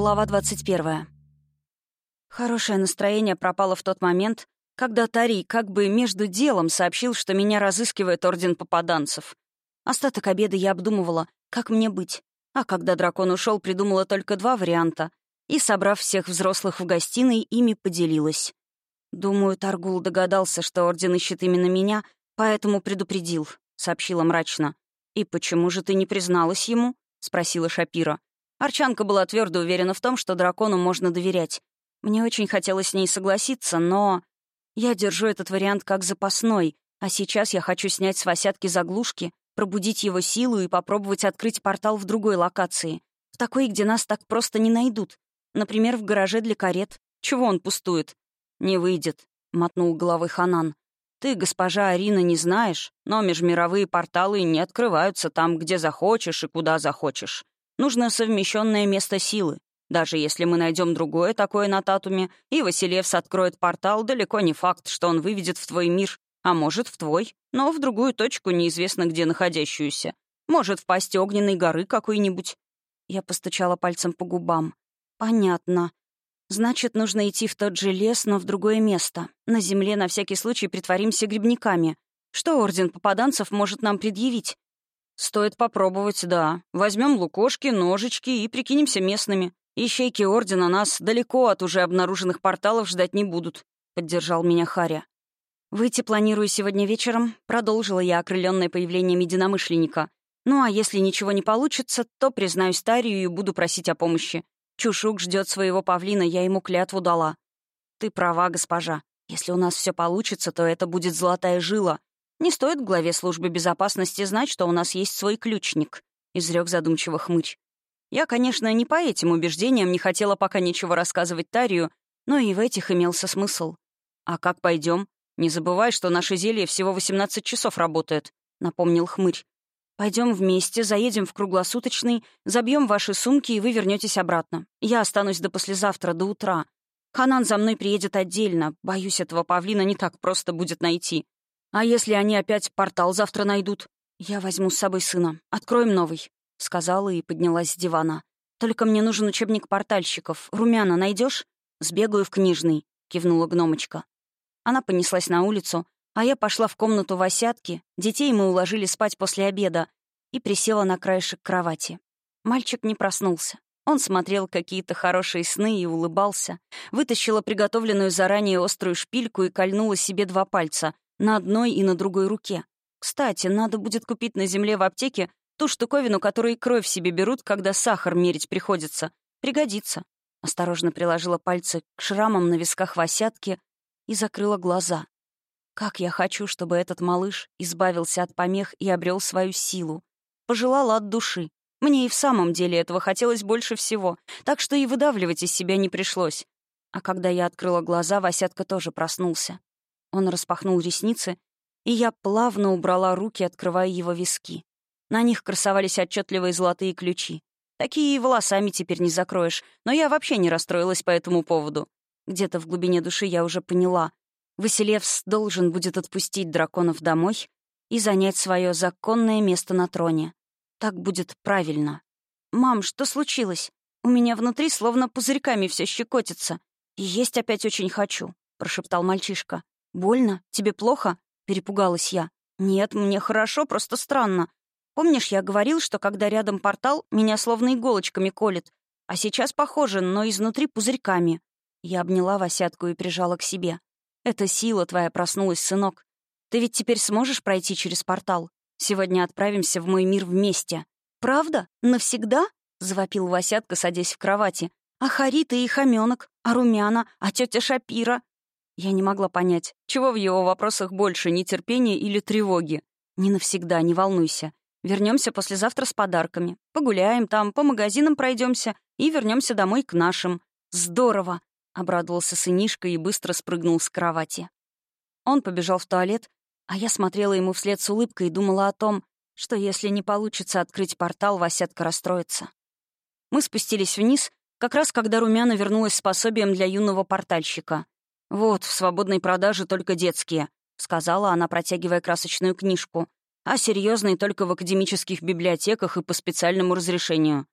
Глава 21. Хорошее настроение пропало в тот момент, когда Тарий как бы между делом сообщил, что меня разыскивает Орден Попаданцев. Остаток обеда я обдумывала, как мне быть. А когда дракон ушел, придумала только два варианта и, собрав всех взрослых в гостиной, ими поделилась. «Думаю, Таргул догадался, что Орден ищет именно меня, поэтому предупредил», — сообщила мрачно. «И почему же ты не призналась ему?» — спросила Шапира. Арчанка была твердо уверена в том, что дракону можно доверять. Мне очень хотелось с ней согласиться, но... Я держу этот вариант как запасной, а сейчас я хочу снять с Васятки заглушки, пробудить его силу и попробовать открыть портал в другой локации. В такой, где нас так просто не найдут. Например, в гараже для карет. Чего он пустует? «Не выйдет», — мотнул головой Ханан. «Ты, госпожа Арина, не знаешь, но межмировые порталы не открываются там, где захочешь и куда захочешь. Нужно совмещенное место силы. Даже если мы найдем другое такое на Татуме, и Василевс откроет портал, далеко не факт, что он выведет в твой мир, а может, в твой, но в другую точку, неизвестно где находящуюся. Может, в пасти огненной горы какой-нибудь. Я постучала пальцем по губам. Понятно. Значит, нужно идти в тот же лес, но в другое место. На земле на всякий случай притворимся грибниками. Что Орден Попаданцев может нам предъявить? «Стоит попробовать, да. Возьмем лукошки, ножички и прикинемся местными. Ищейки Ордена нас далеко от уже обнаруженных порталов ждать не будут», — поддержал меня Харя. «Выйти планирую сегодня вечером», — продолжила я окрыленное появлением единомышленника. «Ну а если ничего не получится, то признаюсь Тарию и буду просить о помощи. Чушук ждет своего павлина, я ему клятву дала». «Ты права, госпожа. Если у нас все получится, то это будет золотая жила. «Не стоит главе службы безопасности знать, что у нас есть свой ключник», — изрек задумчиво хмырь. Я, конечно, не по этим убеждениям не хотела пока ничего рассказывать Тарию, но и в этих имелся смысл. «А как пойдем? Не забывай, что наше зелье всего 18 часов работает», — напомнил хмырь. Пойдем вместе, заедем в круглосуточный, забьем ваши сумки, и вы вернетесь обратно. Я останусь до послезавтра, до утра. Ханан за мной приедет отдельно. Боюсь, этого павлина не так просто будет найти. «А если они опять портал завтра найдут?» «Я возьму с собой сына. Откроем новый», — сказала и поднялась с дивана. «Только мне нужен учебник портальщиков. Румяна найдешь? «Сбегаю в книжный», — кивнула гномочка. Она понеслась на улицу, а я пошла в комнату Васятки, детей мы уложили спать после обеда, и присела на краешек кровати. Мальчик не проснулся. Он смотрел какие-то хорошие сны и улыбался. Вытащила приготовленную заранее острую шпильку и кольнула себе два пальца, на одной и на другой руке. Кстати, надо будет купить на земле в аптеке ту штуковину, которую кровь себе берут, когда сахар мерить приходится. Пригодится. Осторожно приложила пальцы к шрамам на висках Васятки и закрыла глаза. Как я хочу, чтобы этот малыш избавился от помех и обрел свою силу. Пожелала от души. Мне и в самом деле этого хотелось больше всего, так что и выдавливать из себя не пришлось. А когда я открыла глаза, Васятка тоже проснулся. Он распахнул ресницы, и я плавно убрала руки, открывая его виски. На них красовались отчетливые золотые ключи. Такие и волосами теперь не закроешь, но я вообще не расстроилась по этому поводу. Где-то в глубине души я уже поняла. Василевс должен будет отпустить драконов домой и занять свое законное место на троне. Так будет правильно. «Мам, что случилось? У меня внутри словно пузырьками все щекотится. Есть опять очень хочу», — прошептал мальчишка. «Больно? Тебе плохо?» — перепугалась я. «Нет, мне хорошо, просто странно. Помнишь, я говорил, что когда рядом портал, меня словно иголочками колет, а сейчас похоже, но изнутри пузырьками». Я обняла Васятку и прижала к себе. «Это сила твоя проснулась, сынок. Ты ведь теперь сможешь пройти через портал? Сегодня отправимся в мой мир вместе». «Правда? Навсегда?» — завопил Васятка, садясь в кровати. «А Харита и Хамёнок? А Румяна? А тетя Шапира? Я не могла понять, чего в его вопросах больше, нетерпения или тревоги. Не навсегда, не волнуйся. Вернемся послезавтра с подарками. Погуляем там, по магазинам пройдемся и вернемся домой к нашим. Здорово! Обрадовался сынишка и быстро спрыгнул с кровати. Он побежал в туалет, а я смотрела ему вслед с улыбкой и думала о том, что если не получится открыть портал, Васятка расстроится. Мы спустились вниз, как раз когда Румяна вернулась с пособием для юного портальщика. «Вот, в свободной продаже только детские», — сказала она, протягивая красочную книжку, «а серьезные только в академических библиотеках и по специальному разрешению».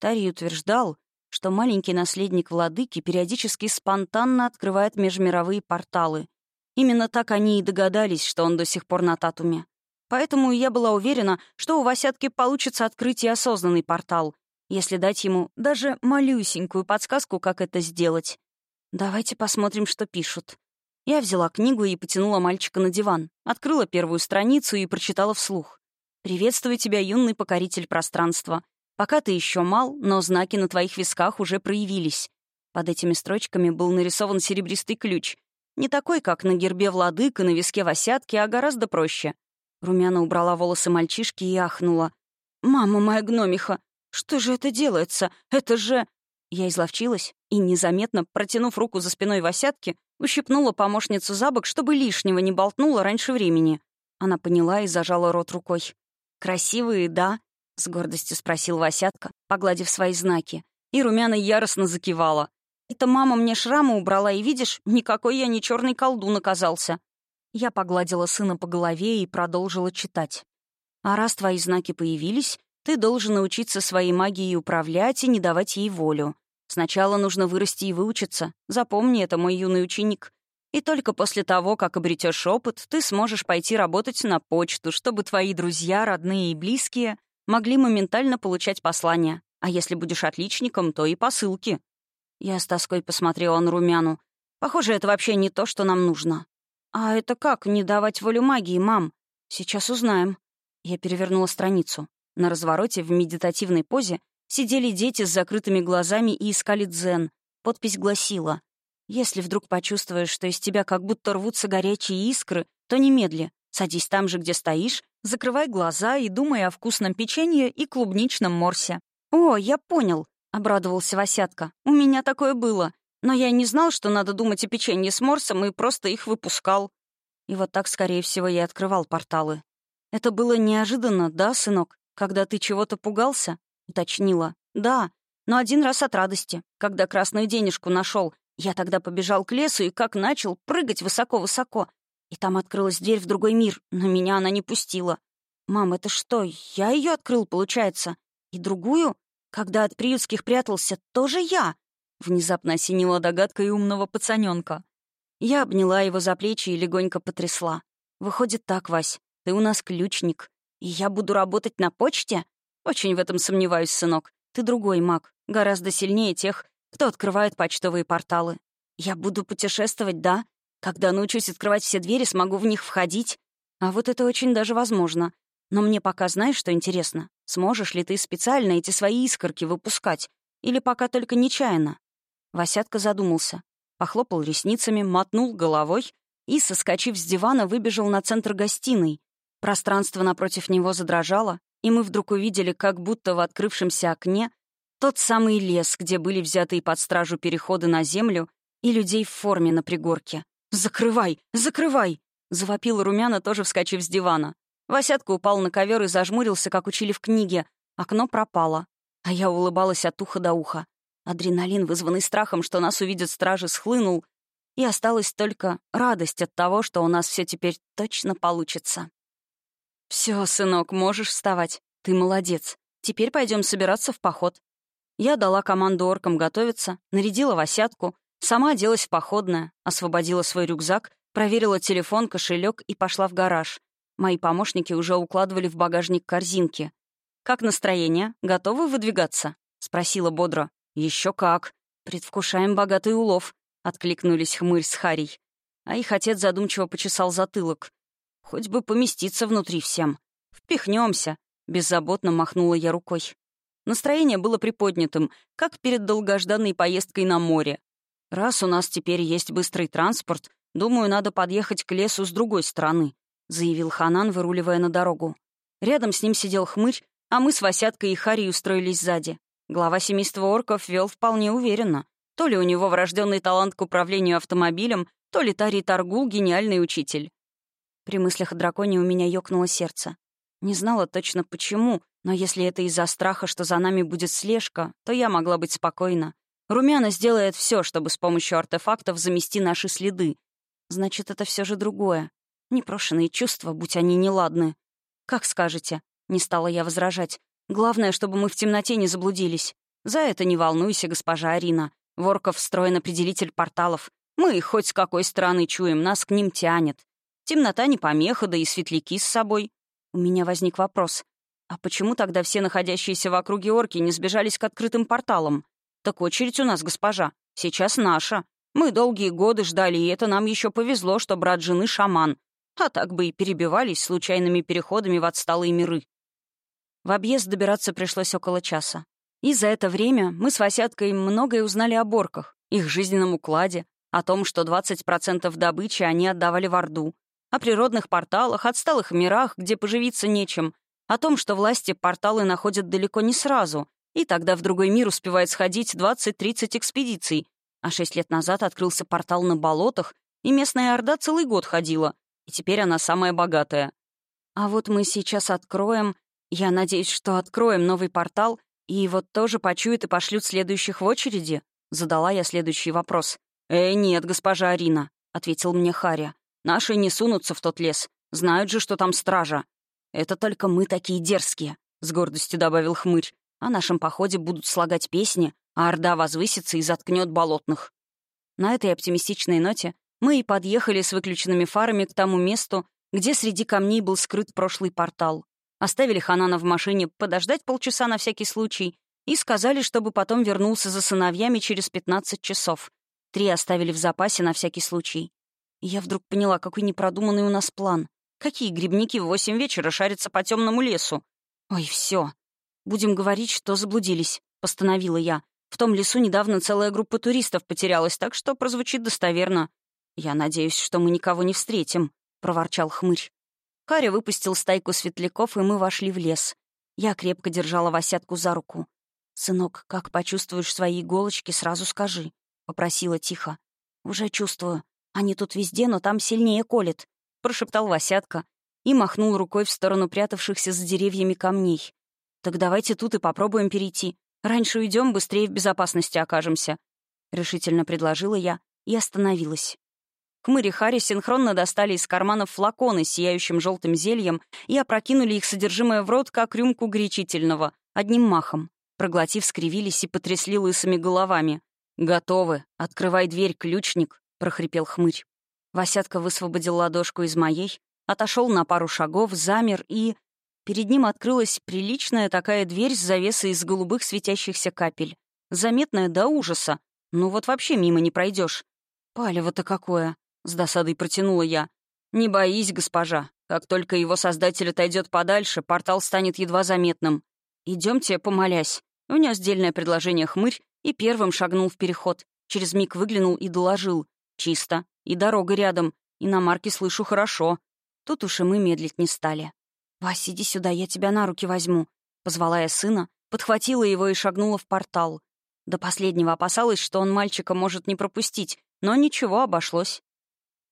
Тарий утверждал, что маленький наследник владыки периодически спонтанно открывает межмировые порталы. Именно так они и догадались, что он до сих пор на Татуме. Поэтому я была уверена, что у Васятки получится открыть и осознанный портал, если дать ему даже малюсенькую подсказку, как это сделать. Давайте посмотрим, что пишут. Я взяла книгу и потянула мальчика на диван, открыла первую страницу и прочитала вслух. «Приветствую тебя, юный покоритель пространства. Пока ты еще мал, но знаки на твоих висках уже проявились». Под этими строчками был нарисован серебристый ключ. Не такой, как на гербе владыка, на виске восятки, а гораздо проще. Румяна убрала волосы мальчишки и ахнула. «Мама моя гномиха, что же это делается? Это же...» Я изловчилась и, незаметно протянув руку за спиной Васятки, ущипнула помощницу за бок, чтобы лишнего не болтнула раньше времени. Она поняла и зажала рот рукой. «Красивые, да?» — с гордостью спросил Васятка, погладив свои знаки. И Румяна яростно закивала. «Это мама мне шрамы убрала, и видишь, никакой я не черный колдун оказался. Я погладила сына по голове и продолжила читать. «А раз твои знаки появились, ты должен научиться своей магией управлять и не давать ей волю. Сначала нужно вырасти и выучиться. Запомни это, мой юный ученик. И только после того, как обретешь опыт, ты сможешь пойти работать на почту, чтобы твои друзья, родные и близкие могли моментально получать послания. А если будешь отличником, то и посылки». Я с тоской посмотрела на Румяну. «Похоже, это вообще не то, что нам нужно». «А это как, не давать волю магии, мам? Сейчас узнаем». Я перевернула страницу. На развороте в медитативной позе сидели дети с закрытыми глазами и искали дзен. Подпись гласила «Если вдруг почувствуешь, что из тебя как будто рвутся горячие искры, то немедли. Садись там же, где стоишь, закрывай глаза и думай о вкусном печенье и клубничном морсе». «О, я понял», — обрадовался Васятка. «У меня такое было. Но я не знал, что надо думать о печенье с морсом, и просто их выпускал. И вот так, скорее всего, я открывал порталы. «Это было неожиданно, да, сынок? Когда ты чего-то пугался?» — уточнила. «Да, но один раз от радости. Когда красную денежку нашел, я тогда побежал к лесу и как начал прыгать высоко-высоко. И там открылась дверь в другой мир, но меня она не пустила. «Мам, это что, я ее открыл, получается? И другую? Когда от приютских прятался, тоже я?» Внезапно осенила догадка и умного пацаненка. Я обняла его за плечи и легонько потрясла. «Выходит так, Вась, ты у нас ключник. И я буду работать на почте? Очень в этом сомневаюсь, сынок. Ты другой маг, гораздо сильнее тех, кто открывает почтовые порталы. Я буду путешествовать, да? Когда научусь открывать все двери, смогу в них входить. А вот это очень даже возможно. Но мне пока знаешь, что интересно? Сможешь ли ты специально эти свои искорки выпускать? Или пока только нечаянно? Васятка задумался, похлопал ресницами, мотнул головой и, соскочив с дивана, выбежал на центр гостиной. Пространство напротив него задрожало, и мы вдруг увидели, как будто в открывшемся окне, тот самый лес, где были взятые под стражу переходы на землю и людей в форме на пригорке. «Закрывай! Закрывай!» — завопил Румяна, тоже вскочив с дивана. Васятка упал на ковер и зажмурился, как учили в книге. Окно пропало. А я улыбалась от уха до уха. Адреналин, вызванный страхом, что нас увидят стражи, схлынул, и осталась только радость от того, что у нас все теперь точно получится. Все, сынок, можешь вставать. Ты молодец. Теперь пойдем собираться в поход. Я дала команду оркам готовиться, нарядила восятку, сама оделась в походное, освободила свой рюкзак, проверила телефон, кошелек и пошла в гараж. Мои помощники уже укладывали в багажник корзинки. «Как настроение? Готовы выдвигаться?» — спросила бодро. Еще как. Предвкушаем богатый улов», — откликнулись хмырь с Харей. А их отец задумчиво почесал затылок. «Хоть бы поместиться внутри всем. Впихнемся», — беззаботно махнула я рукой. Настроение было приподнятым, как перед долгожданной поездкой на море. «Раз у нас теперь есть быстрый транспорт, думаю, надо подъехать к лесу с другой стороны», — заявил Ханан, выруливая на дорогу. Рядом с ним сидел хмырь, а мы с Васяткой и Харей устроились сзади. Глава семейства орков вел вполне уверенно. То ли у него врожденный талант к управлению автомобилем, то ли Тарий Таргул — гениальный учитель. При мыслях о драконе у меня ёкнуло сердце. Не знала точно почему, но если это из-за страха, что за нами будет слежка, то я могла быть спокойна. Румяна сделает все, чтобы с помощью артефактов замести наши следы. Значит, это все же другое. Непрошенные чувства, будь они неладны. «Как скажете», — не стала я возражать. Главное, чтобы мы в темноте не заблудились. За это не волнуйся, госпожа Арина. Ворков встроен определитель порталов. Мы хоть с какой стороны чуем, нас к ним тянет. Темнота не помеха, да и светляки с собой. У меня возник вопрос. А почему тогда все находящиеся в округе орки не сбежались к открытым порталам? Так очередь у нас, госпожа. Сейчас наша. Мы долгие годы ждали, и это нам еще повезло, что брат жены — шаман. А так бы и перебивались случайными переходами в отсталые миры. В объезд добираться пришлось около часа. И за это время мы с Васяткой многое узнали о борках, их жизненном укладе, о том, что 20% добычи они отдавали в Орду, о природных порталах, отсталых мирах, где поживиться нечем, о том, что власти порталы находят далеко не сразу, и тогда в другой мир успевает сходить 20-30 экспедиций, а шесть лет назад открылся портал на болотах, и местная Орда целый год ходила, и теперь она самая богатая. А вот мы сейчас откроем, я надеюсь, что откроем новый портал, и вот тоже почуют и пошлют следующих в очереди? Задала я следующий вопрос. «Э, нет, госпожа Арина», — ответил мне Харя. «Наши не сунутся в тот лес. Знают же, что там стража». «Это только мы такие дерзкие», — с гордостью добавил хмырь. «О нашем походе будут слагать песни, а Орда возвысится и заткнет болотных». На этой оптимистичной ноте мы и подъехали с выключенными фарами к тому месту, где среди камней был скрыт прошлый портал. Оставили Ханана в машине подождать полчаса на всякий случай и сказали, чтобы потом вернулся за сыновьями через 15 часов. Три оставили в запасе на всякий случай. Я вдруг поняла, какой непродуманный у нас план. Какие грибники в восемь вечера шарятся по темному лесу? Ой, все. Будем говорить, что заблудились, постановила я. В том лесу недавно целая группа туристов потерялась, так что прозвучит достоверно. «Я надеюсь, что мы никого не встретим», — проворчал хмырь. Харя выпустил стайку светляков, и мы вошли в лес. Я крепко держала Васятку за руку. «Сынок, как почувствуешь свои иголочки, сразу скажи», — попросила тихо. «Уже чувствую. Они тут везде, но там сильнее колет», — прошептал Васятка и махнул рукой в сторону прятавшихся за деревьями камней. «Так давайте тут и попробуем перейти. Раньше уйдем, быстрее в безопасности окажемся», — решительно предложила я и остановилась. Хмыри Хари синхронно достали из карманов флаконы с сияющим желтым зельем и опрокинули их содержимое в рот, как рюмку горячительного, одним махом. Проглотив, скривились и потрясли лысыми головами. «Готовы. Открывай дверь, ключник», — прохрипел хмырь. Васятка высвободил ладошку из моей, отошел на пару шагов, замер и... Перед ним открылась приличная такая дверь с завесой из голубых светящихся капель. Заметная до ужаса. Ну вот вообще мимо не пройдешь. Палево-то какое. — с досадой протянула я. «Не боись, госпожа. Как только его создатель отойдет подальше, портал станет едва заметным. Идемте, помолясь». Внес дельное предложение хмырь и первым шагнул в переход. Через миг выглянул и доложил. «Чисто. И дорога рядом. И на марке слышу хорошо». Тут уж и мы медлить не стали. «Вась, иди сюда, я тебя на руки возьму», — позвала я сына, подхватила его и шагнула в портал. До последнего опасалась, что он мальчика может не пропустить, но ничего, обошлось.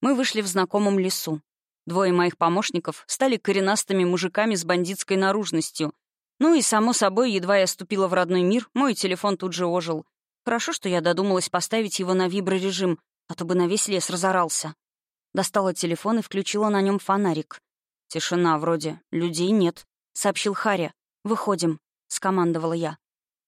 Мы вышли в знакомом лесу. Двое моих помощников стали коренастыми мужиками с бандитской наружностью. Ну и, само собой, едва я ступила в родной мир, мой телефон тут же ожил. Хорошо, что я додумалась поставить его на виброрежим, а то бы на весь лес разорался. Достала телефон и включила на нем фонарик. «Тишина вроде. Людей нет», — сообщил Харя. «Выходим», — скомандовала я.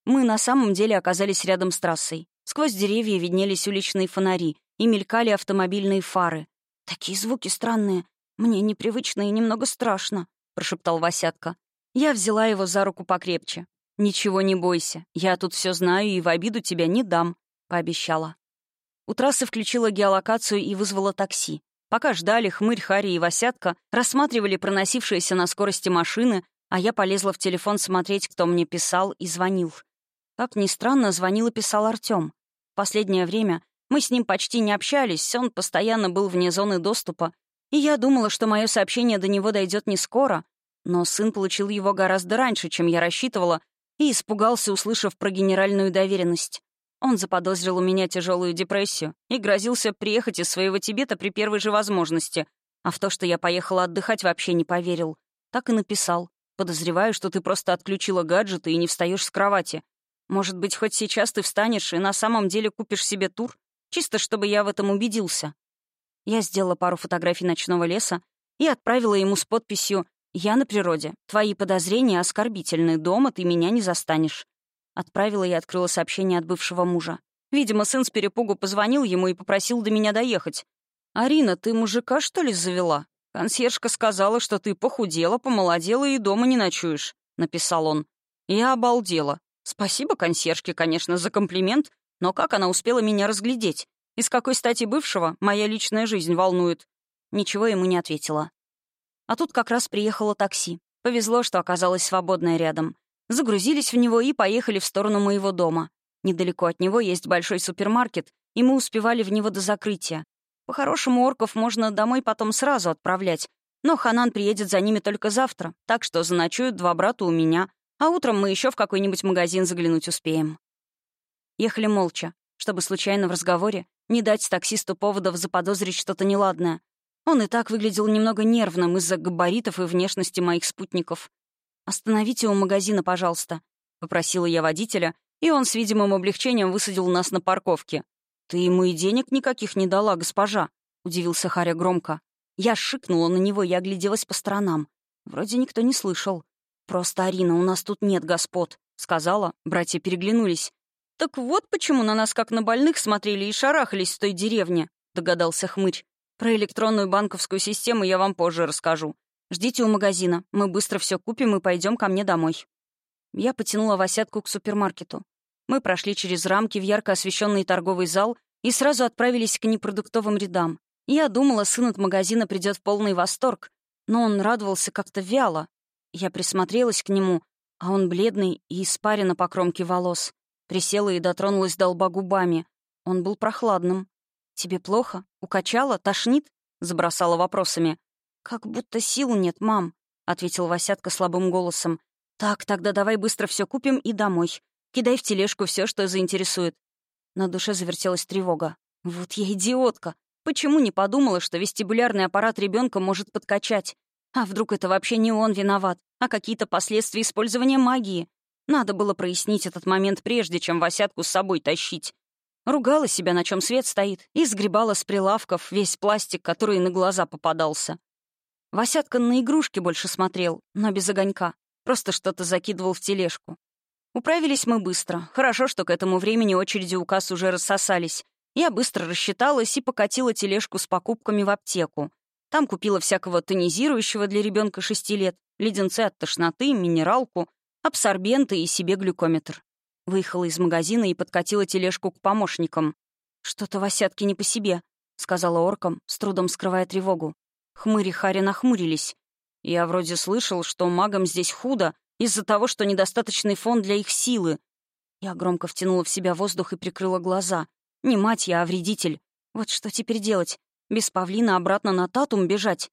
Мы на самом деле оказались рядом с трассой. Сквозь деревья виднелись уличные фонари, и мелькали автомобильные фары. «Такие звуки странные. Мне непривычно и немного страшно», — прошептал Васятка. Я взяла его за руку покрепче. «Ничего не бойся. Я тут все знаю и в обиду тебя не дам», — пообещала. У трассы включила геолокацию и вызвала такси. Пока ждали, хмырь, Хари и Васятка рассматривали проносившиеся на скорости машины, а я полезла в телефон смотреть, кто мне писал и звонил. Как ни странно, звонил и писал Артём. Последнее время мы с ним почти не общались, он постоянно был вне зоны доступа, и я думала, что мое сообщение до него дойдет не скоро, но сын получил его гораздо раньше, чем я рассчитывала, и испугался, услышав про генеральную доверенность. Он заподозрил у меня тяжелую депрессию и грозился приехать из своего Тибета при первой же возможности, а в то, что я поехала отдыхать, вообще не поверил. Так и написал. Подозреваю, что ты просто отключила гаджеты и не встаешь с кровати. Может быть, хоть сейчас ты встанешь и на самом деле купишь себе тур? Чисто чтобы я в этом убедился. Я сделала пару фотографий ночного леса и отправила ему с подписью «Я на природе. Твои подозрения оскорбительны. Дома ты меня не застанешь». Отправила и открыла сообщение от бывшего мужа. Видимо, сын с перепугу позвонил ему и попросил до меня доехать. «Арина, ты мужика, что ли, завела? Консьержка сказала, что ты похудела, помолодела и дома не ночуешь», — написал он. Я обалдела. Спасибо консьержке, конечно, за комплимент, но как она успела меня разглядеть? И с какой стати бывшего моя личная жизнь волнует? Ничего ему не ответила. А тут как раз приехало такси. Повезло, что оказалось свободное рядом. Загрузились в него и поехали в сторону моего дома. Недалеко от него есть большой супермаркет, и мы успевали в него до закрытия. По-хорошему, орков можно домой потом сразу отправлять, но Ханан приедет за ними только завтра, так что заночуют два брата у меня, а утром мы еще в какой-нибудь магазин заглянуть успеем. Ехали молча, чтобы случайно в разговоре не дать таксисту поводов заподозрить что-то неладное. Он и так выглядел немного нервным из-за габаритов и внешности моих спутников. «Остановите у магазина, пожалуйста», — попросила я водителя, и он с видимым облегчением высадил нас на парковке. «Ты ему и денег никаких не дала, госпожа», — удивился Харя громко. Я шикнула на него и огляделась по сторонам. Вроде никто не слышал. «Просто, Арина, у нас тут нет господ», — сказала. Братья переглянулись. «Так вот почему на нас как на больных смотрели и шарахались в той деревне», — догадался хмырь. «Про электронную банковскую систему я вам позже расскажу. Ждите у магазина. Мы быстро все купим и пойдем ко мне домой». Я потянула Васятку к супермаркету. Мы прошли через рамки в ярко освещенный торговый зал и сразу отправились к непродуктовым рядам. Я думала, сын от магазина придет в полный восторг, но он радовался как-то вяло. Я присмотрелась к нему, а он бледный и испарена по кромке волос. Присела и дотронулась до лба губами. Он был прохладным. «Тебе плохо? Укачала? Тошнит?» — забросала вопросами. «Как будто сил нет, мам», — ответил Васятка слабым голосом. «Так, тогда давай быстро все купим и домой. Кидай в тележку все, что заинтересует». На душе завертелась тревога. «Вот я идиотка! Почему не подумала, что вестибулярный аппарат ребенка может подкачать? А вдруг это вообще не он виноват, а какие-то последствия использования магии? Надо было прояснить этот момент прежде, чем Васятку с собой тащить. Ругала себя, на чем свет стоит, и сгребала с прилавков весь пластик, который на глаза попадался. Васятка на игрушки больше смотрел, но без огонька. Просто что-то закидывал в тележку. Управились мы быстро. Хорошо, что к этому времени очереди у касс уже рассосались. Я быстро рассчиталась и покатила тележку с покупками в аптеку. Там купила всякого тонизирующего для ребенка 6 лет, леденцы от тошноты, минералку, абсорбенты и себе глюкометр. Выехала из магазина и подкатила тележку к помощникам. «Что-то Васятке не по себе», — сказала оркам, с трудом скрывая тревогу. Хмыри Хари нахмурились. «Я вроде слышал, что магам здесь худо, из-за того, что недостаточный фон для их силы. Я громко втянула в себя воздух и прикрыла глаза. Не мать я, а вредитель. Вот что теперь делать? Без павлина обратно на Татум бежать?